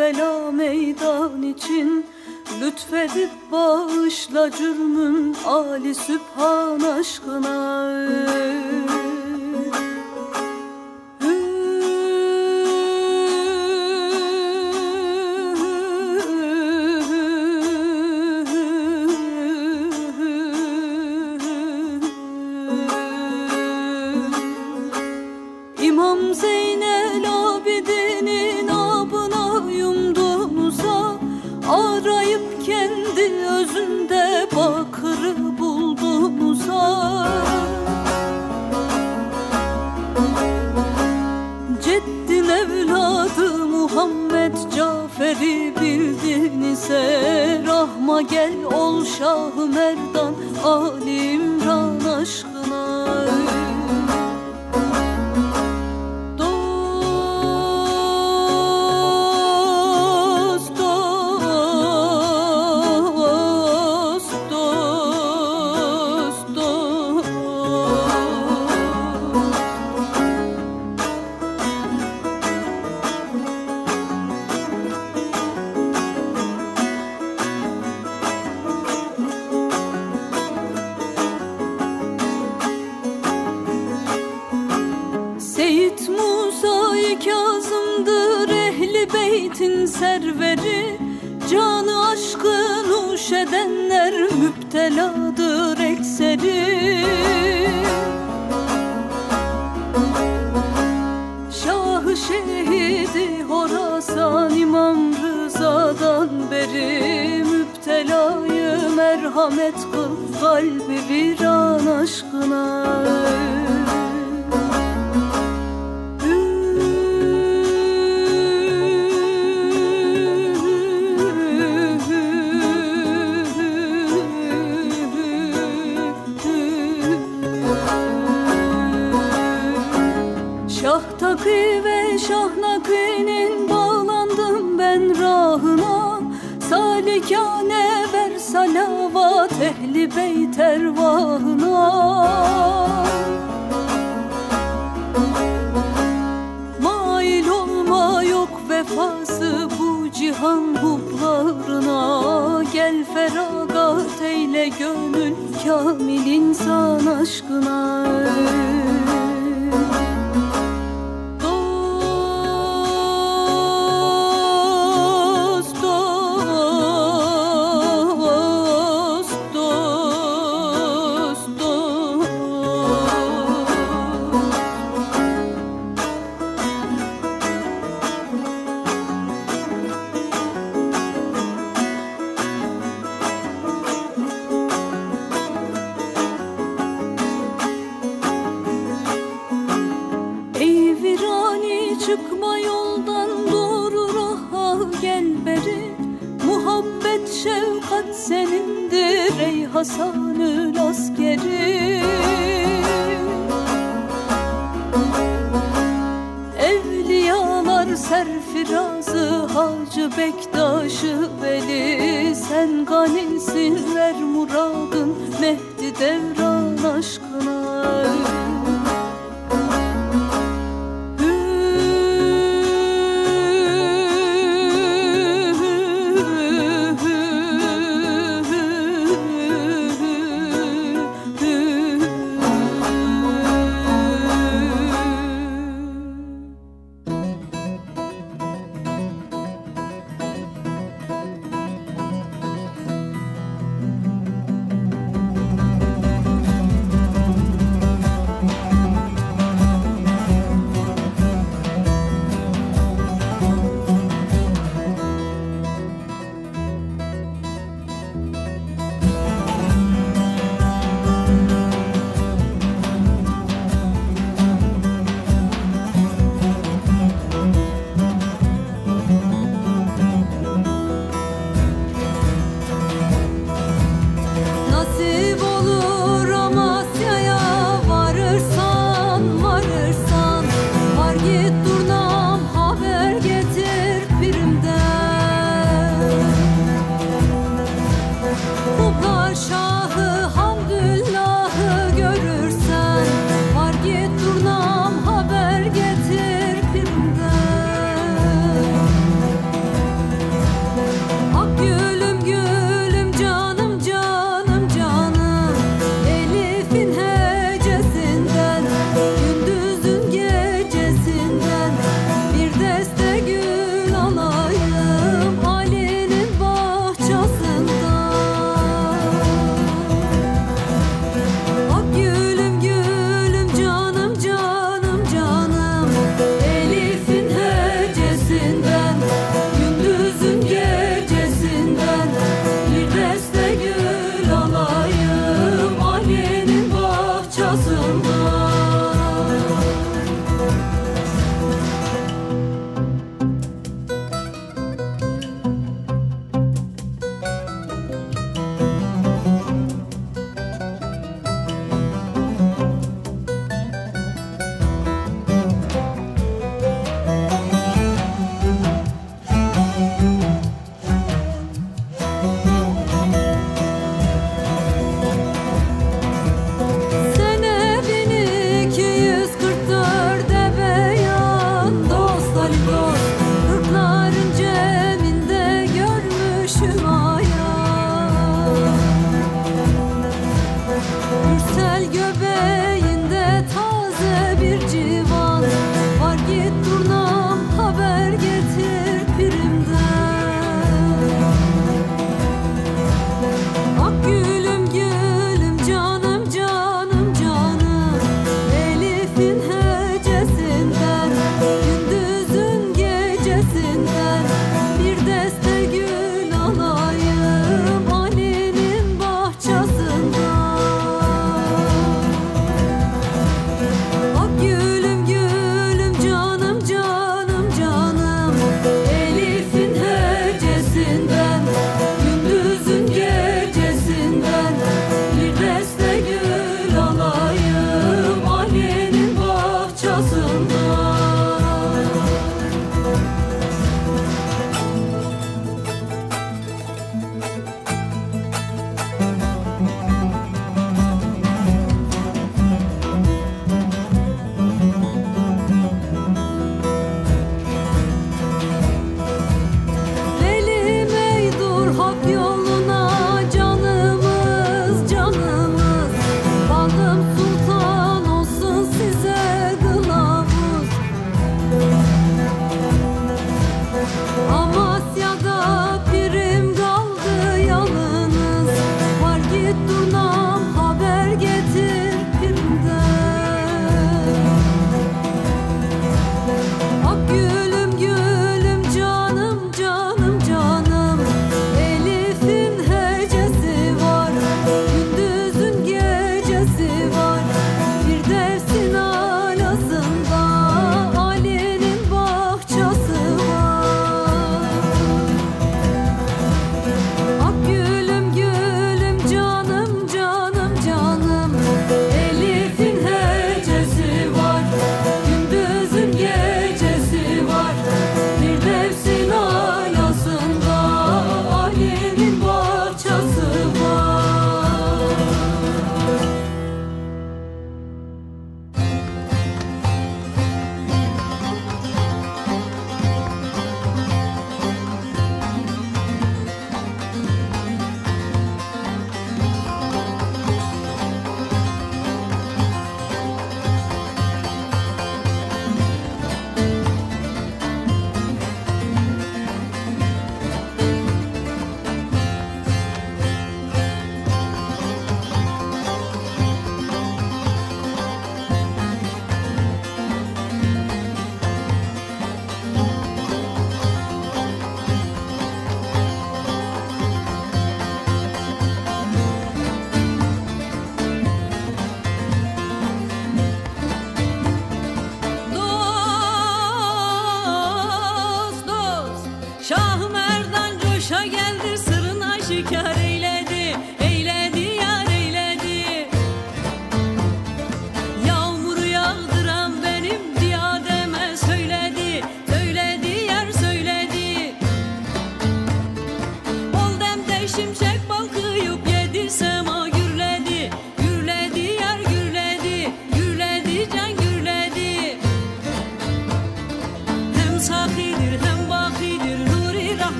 Kerbela meydan için Lütfedip bağışla cürmüm Ali Sübhan aşkına Cafer'i bildinize Rahma gel ol Şah Merdan Ali İmran aşkına merhamet kıl kalbi viran aşkına feragat eyle gönül kamil insan aşkına. Dost, serfirazı Hacı Bektaş'ı veli Sen ganisin ver muradın Mehdi devran aşkına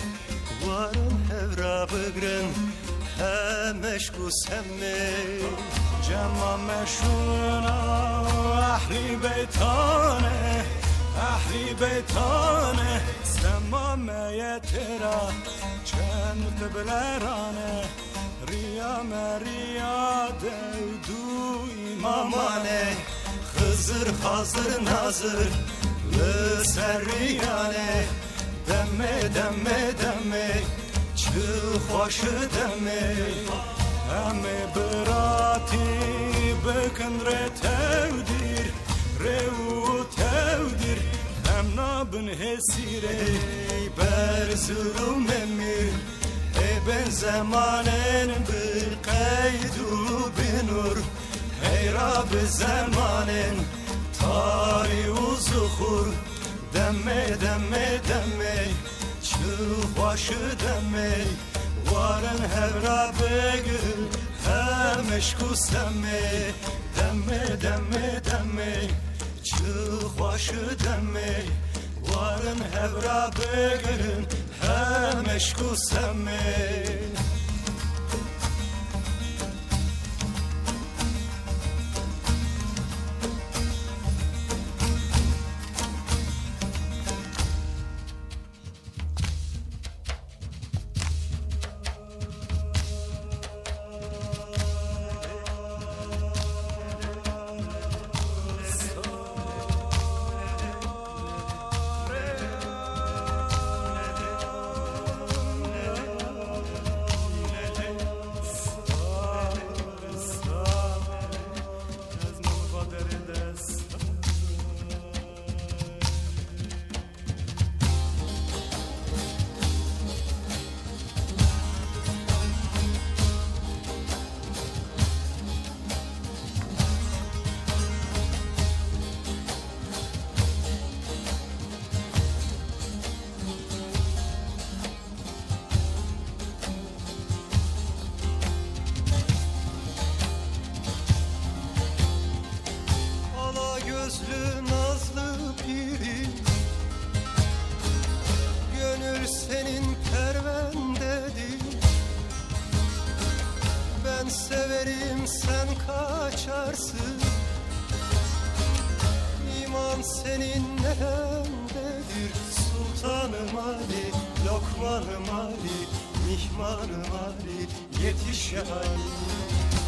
semmi Varın hevra bıgrın He meşku semmi جمع مشونا اهلی بیتانه اهلی بیتانه سمام یترا چند تبلرانه ریا مریا دیدو Mamane Hızır hazır nazır Lüserriyane demme demme demme Çı hoş demme Em brati bekın re tevdir Revu tevdir. Em nabın hesire Ber zulüm emir. Ey ben zamanen bir kaydu binur. Ey Rab zamanen Tari uzuhur Demme demme demme Çık başı demme Varın hevra begül Hem eşku semme Demme demme demme Çık başı demme Varın hevra begül Hem eşku senin nerendedir Sultanım Ali, Lokmanım Ali Mihmanım Ali, yetiş ya Ali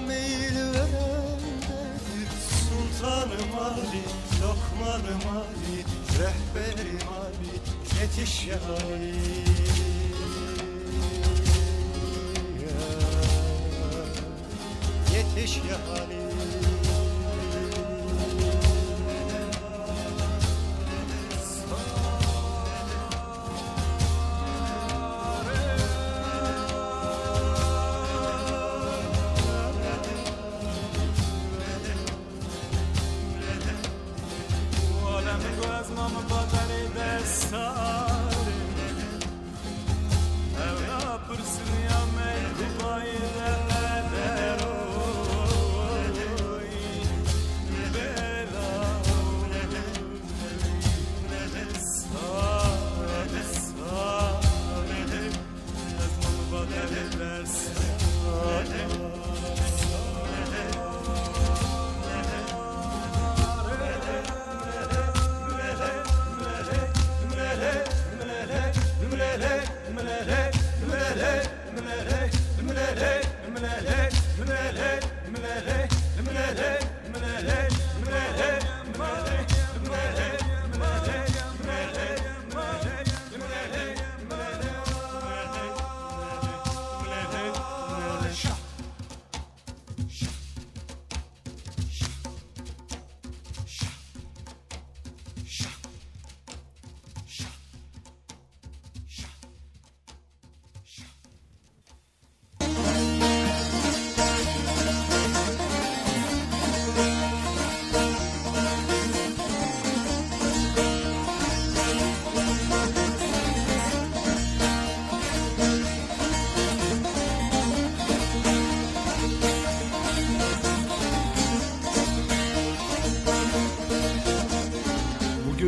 Meyil verendedir Sultanım Ali, Lokmanım Ali Rehberim Ali, yetiş ya Ali. Yetiş ya Ali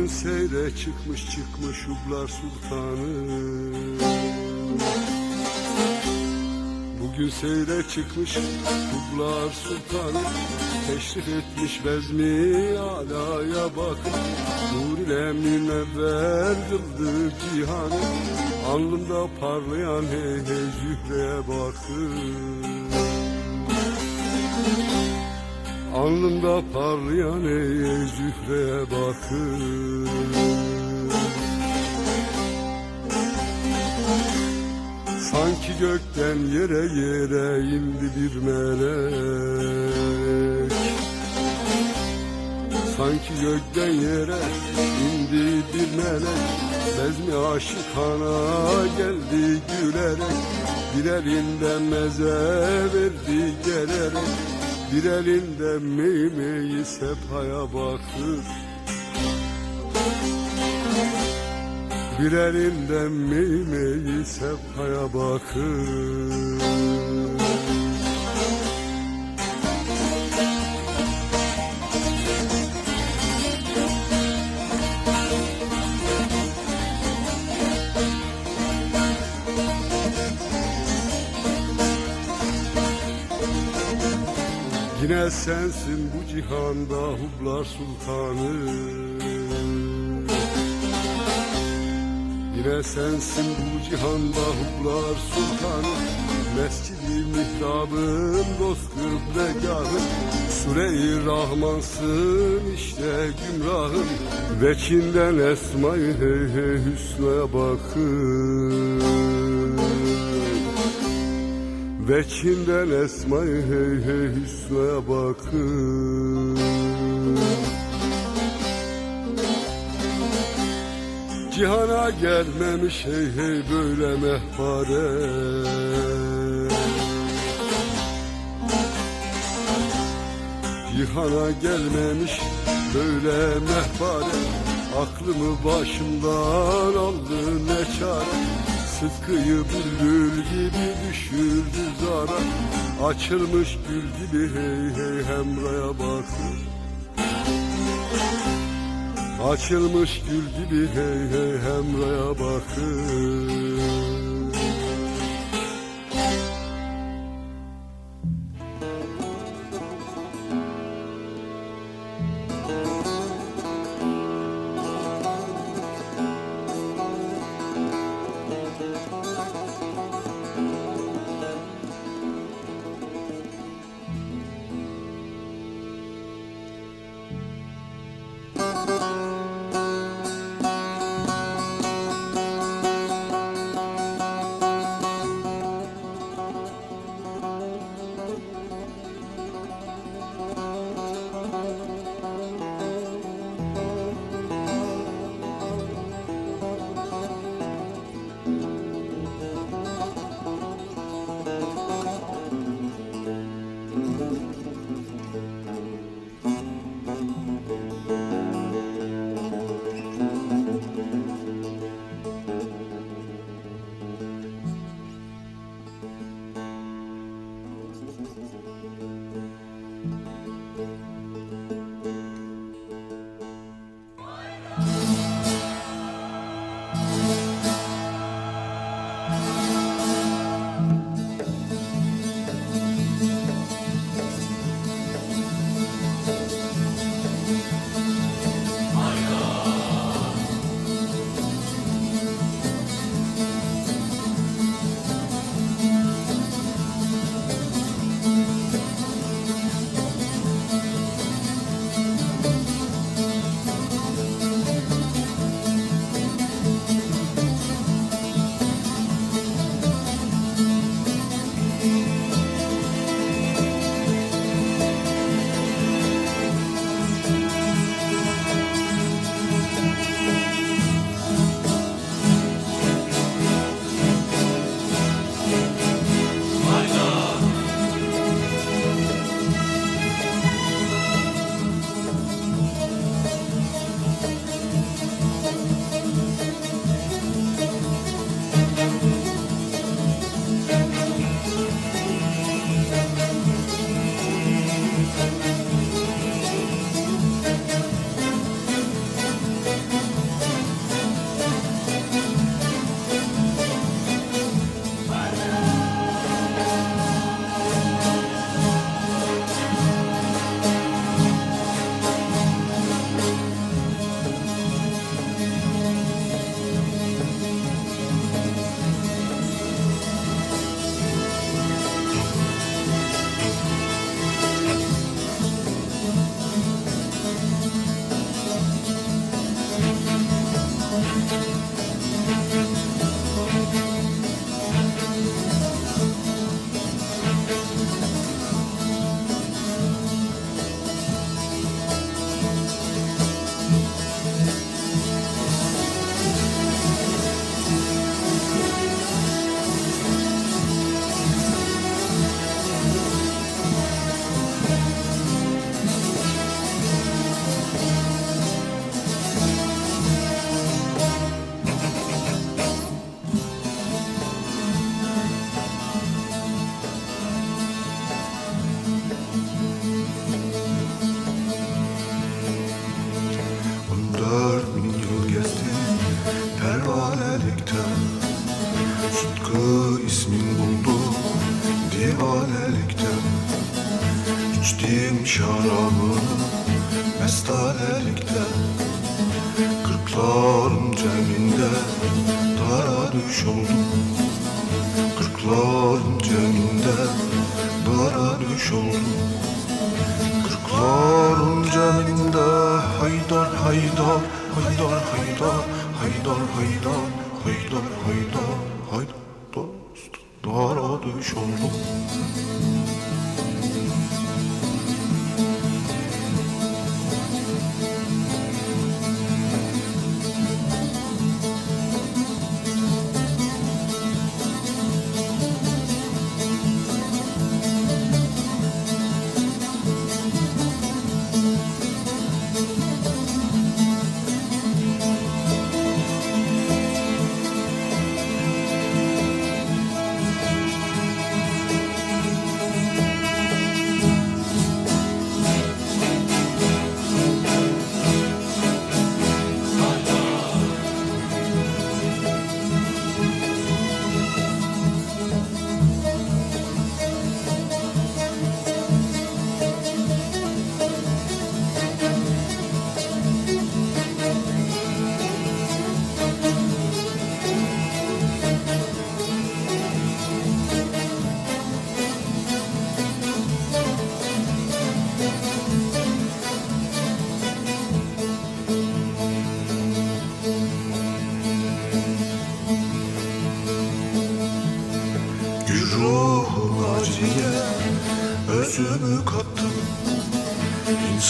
seyre çıkmış çıkmış Ublar Sultanı. Bugün seyre çıkmış Ublar Sultanı. Teşrif etmiş bezmi alaya bak. Nur ile münevver kıldı cihanı. Alnımda parlayan hey hey zühreye bakın Alnımda parlayan ey zühreye bakın. Sanki gökten yere yere indi bir melek. Sanki gökten yere indi bir melek. Bezmi aşıkana geldi gülerek. Bir meze verdi gelerek bir elinde meymeyi sepaya bakır. Bir elinde meymeyi sepaya bakır Yine sensin bu cihanda hublar sultanı. Yine sensin bu cihanda hublar sultanı. Mescidi mihrabın dost kıblegahın Sure-i Rahmansın işte gümrahın Veçinden esmayı hey hey hüsnaya bakın Veçinden esmayı hey hey hüsnaya bakın. Cihana gelmemiş hey hey böyle mehpare. Cihana gelmemiş böyle mehpare. Aklımı başımdan aldı ne çare Sıtkıyı bülbül gibi düşürdü zara. Açılmış gül gibi hey hey hemraya bakın Açılmış gül gibi hey hey hemraya bakın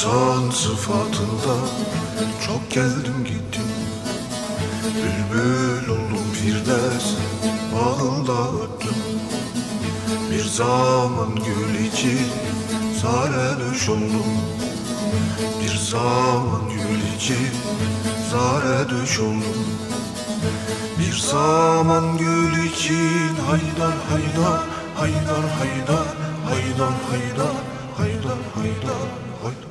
İnsan sıfatında çok geldim gittim. Bülbül oldum firdevs bağında öttüm Bir zaman gül için zare oldum. Bir zaman gül için zare oldum. Bir zaman gül için haydar haydar haydar haydar haydar haydar haydar haydar haydar